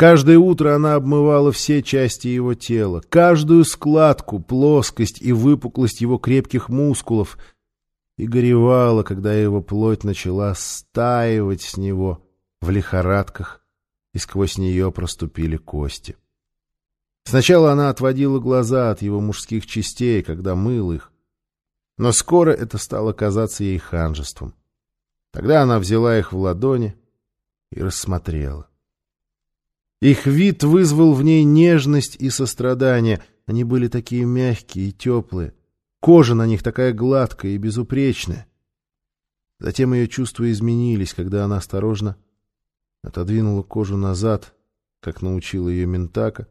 Каждое утро она обмывала все части его тела, каждую складку, плоскость и выпуклость его крепких мускулов, и горевала, когда его плоть начала стаивать с него в лихорадках, и сквозь нее проступили кости. Сначала она отводила глаза от его мужских частей, когда мыл их, но скоро это стало казаться ей ханжеством. Тогда она взяла их в ладони и рассмотрела. Их вид вызвал в ней нежность и сострадание. Они были такие мягкие и теплые. Кожа на них такая гладкая и безупречная. Затем ее чувства изменились, когда она осторожно отодвинула кожу назад, как научила ее Ментака,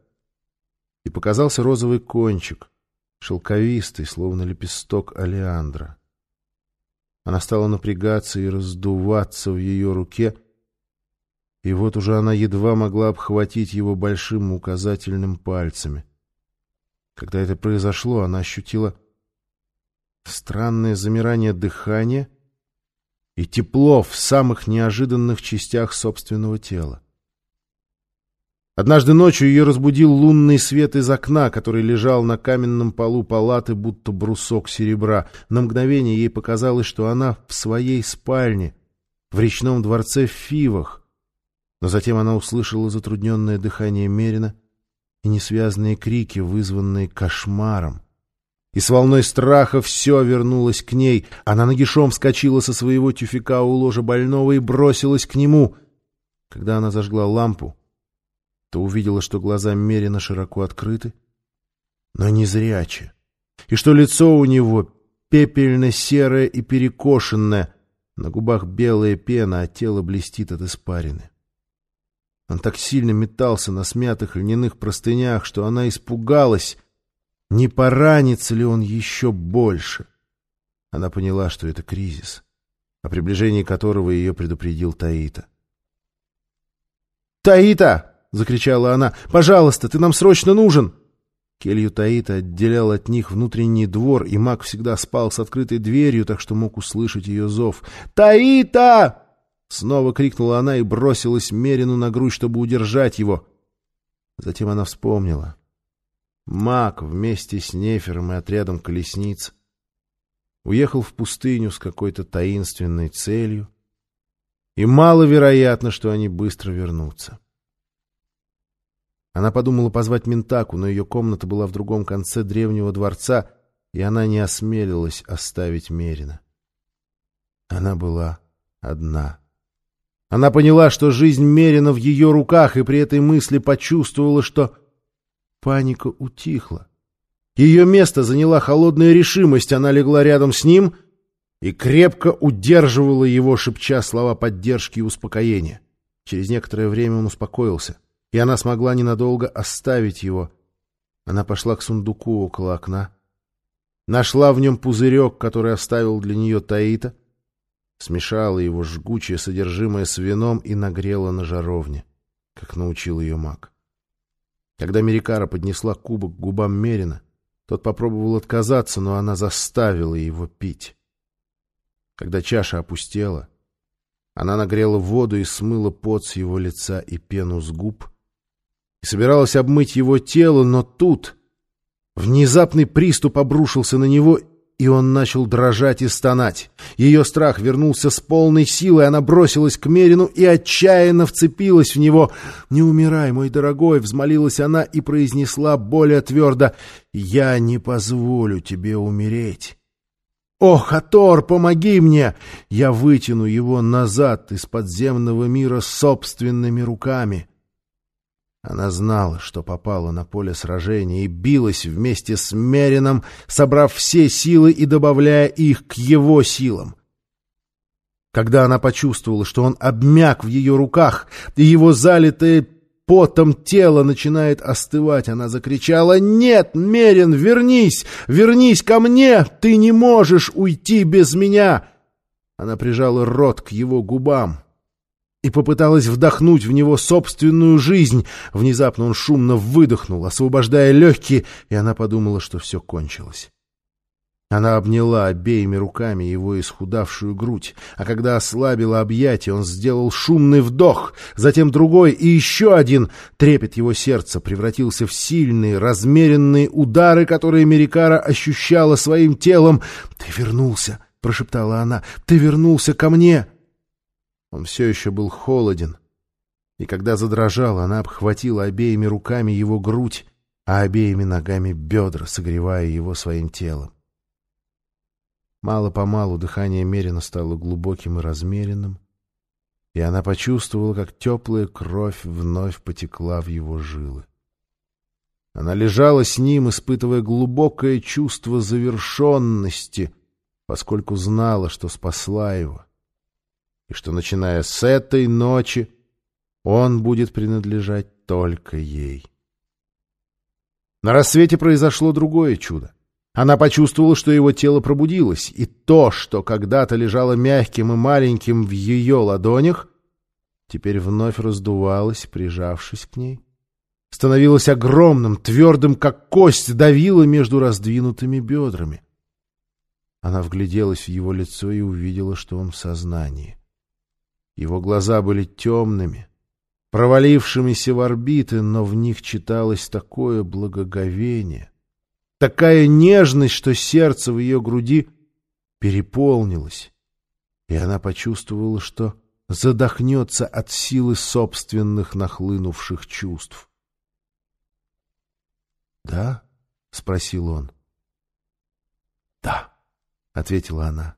и показался розовый кончик, шелковистый, словно лепесток алиандра. Она стала напрягаться и раздуваться в ее руке — и вот уже она едва могла обхватить его большим указательным пальцами. Когда это произошло, она ощутила странное замирание дыхания и тепло в самых неожиданных частях собственного тела. Однажды ночью ее разбудил лунный свет из окна, который лежал на каменном полу палаты, будто брусок серебра. На мгновение ей показалось, что она в своей спальне, в речном дворце в Фивах, но затем она услышала затрудненное дыхание Мерина и несвязные крики, вызванные кошмаром. И с волной страха все вернулось к ней. Она нагишом вскочила со своего тюфика у ложа больного и бросилась к нему. Когда она зажгла лампу, то увидела, что глаза Мерина широко открыты, но не зряче, и что лицо у него пепельно-серое и перекошенное, на губах белая пена, а тело блестит от испарины. Он так сильно метался на смятых льняных простынях, что она испугалась, не поранится ли он еще больше. Она поняла, что это кризис, о приближении которого ее предупредил Таита. «Таита!» — закричала она. «Пожалуйста, ты нам срочно нужен!» Келью Таита отделял от них внутренний двор, и маг всегда спал с открытой дверью, так что мог услышать ее зов. «Таита!» Снова крикнула она и бросилась Мерину на грудь, чтобы удержать его. Затем она вспомнила. Маг вместе с Нефером и отрядом колесниц уехал в пустыню с какой-то таинственной целью, и маловероятно, что они быстро вернутся. Она подумала позвать Ментаку, но ее комната была в другом конце древнего дворца, и она не осмелилась оставить Мерина. Она была одна. Она поняла, что жизнь мерена в ее руках, и при этой мысли почувствовала, что паника утихла. Ее место заняла холодная решимость, она легла рядом с ним и крепко удерживала его, шепча слова поддержки и успокоения. Через некоторое время он успокоился, и она смогла ненадолго оставить его. Она пошла к сундуку около окна, нашла в нем пузырек, который оставил для нее Таита, смешала его жгучее содержимое с вином и нагрела на жаровне, как научил ее маг. Когда Мерикара поднесла кубок к губам Мерина, тот попробовал отказаться, но она заставила его пить. Когда чаша опустела, она нагрела воду и смыла пот с его лица и пену с губ, и собиралась обмыть его тело, но тут внезапный приступ обрушился на него, и он начал дрожать и стонать. Ее страх вернулся с полной силой, она бросилась к Мерину и отчаянно вцепилась в него. «Не умирай, мой дорогой!» — взмолилась она и произнесла более твердо. «Я не позволю тебе умереть!» «Ох, Атор, помоги мне! Я вытяну его назад из подземного мира собственными руками!» Она знала, что попала на поле сражения и билась вместе с Мерином, собрав все силы и добавляя их к его силам. Когда она почувствовала, что он обмяк в ее руках, и его залитое потом тело начинает остывать, она закричала «Нет, Мерин, вернись! Вернись ко мне! Ты не можешь уйти без меня!» Она прижала рот к его губам и попыталась вдохнуть в него собственную жизнь. Внезапно он шумно выдохнул, освобождая легкие, и она подумала, что все кончилось. Она обняла обеими руками его исхудавшую грудь, а когда ослабила объятия, он сделал шумный вдох, затем другой и еще один. Трепет его сердца превратился в сильные, размеренные удары, которые Мерикара ощущала своим телом. «Ты вернулся!» — прошептала она. «Ты вернулся ко мне!» Он все еще был холоден, и когда задрожал, она обхватила обеими руками его грудь, а обеими ногами бедра, согревая его своим телом. Мало-помалу дыхание Мерина стало глубоким и размеренным, и она почувствовала, как теплая кровь вновь потекла в его жилы. Она лежала с ним, испытывая глубокое чувство завершенности, поскольку знала, что спасла его, и что, начиная с этой ночи, он будет принадлежать только ей. На рассвете произошло другое чудо. Она почувствовала, что его тело пробудилось, и то, что когда-то лежало мягким и маленьким в ее ладонях, теперь вновь раздувалось, прижавшись к ней. Становилось огромным, твердым, как кость, давило между раздвинутыми бедрами. Она вгляделась в его лицо и увидела, что он в сознании. Его глаза были темными, провалившимися в орбиты, но в них читалось такое благоговение, такая нежность, что сердце в ее груди переполнилось, и она почувствовала, что задохнется от силы собственных нахлынувших чувств. «Да?» — спросил он. «Да», — ответила она.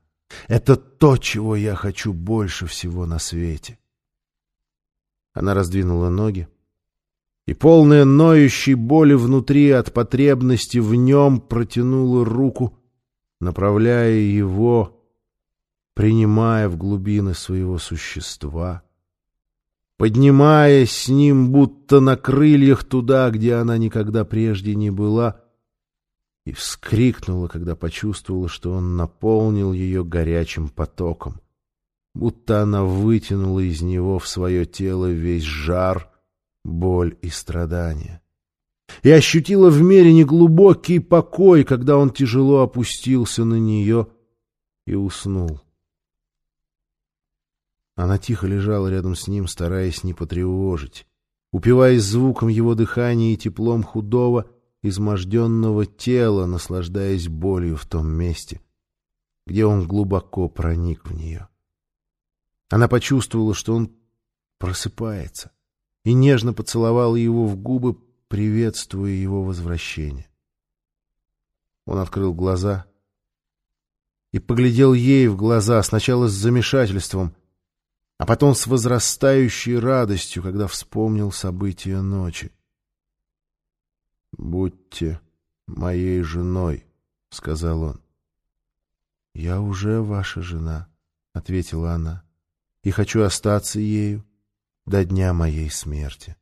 «Это то, чего я хочу больше всего на свете». Она раздвинула ноги, и, полная ноющей боли внутри от потребности в нем, протянула руку, направляя его, принимая в глубины своего существа, поднимаясь с ним, будто на крыльях туда, где она никогда прежде не была, и вскрикнула, когда почувствовала, что он наполнил ее горячим потоком, будто она вытянула из него в свое тело весь жар — боль и страдания. И ощутила в мире неглубокий покой, когда он тяжело опустился на нее и уснул. Она тихо лежала рядом с ним, стараясь не потревожить, упиваясь звуком его дыхания и теплом худого, изможденного тела, наслаждаясь болью в том месте, где он глубоко проник в нее. Она почувствовала, что он просыпается — и нежно поцеловала его в губы, приветствуя его возвращение. Он открыл глаза и поглядел ей в глаза, сначала с замешательством, а потом с возрастающей радостью, когда вспомнил события ночи. «Будьте моей женой», — сказал он. «Я уже ваша жена», — ответила она, — «и хочу остаться ею до дня моей смерти.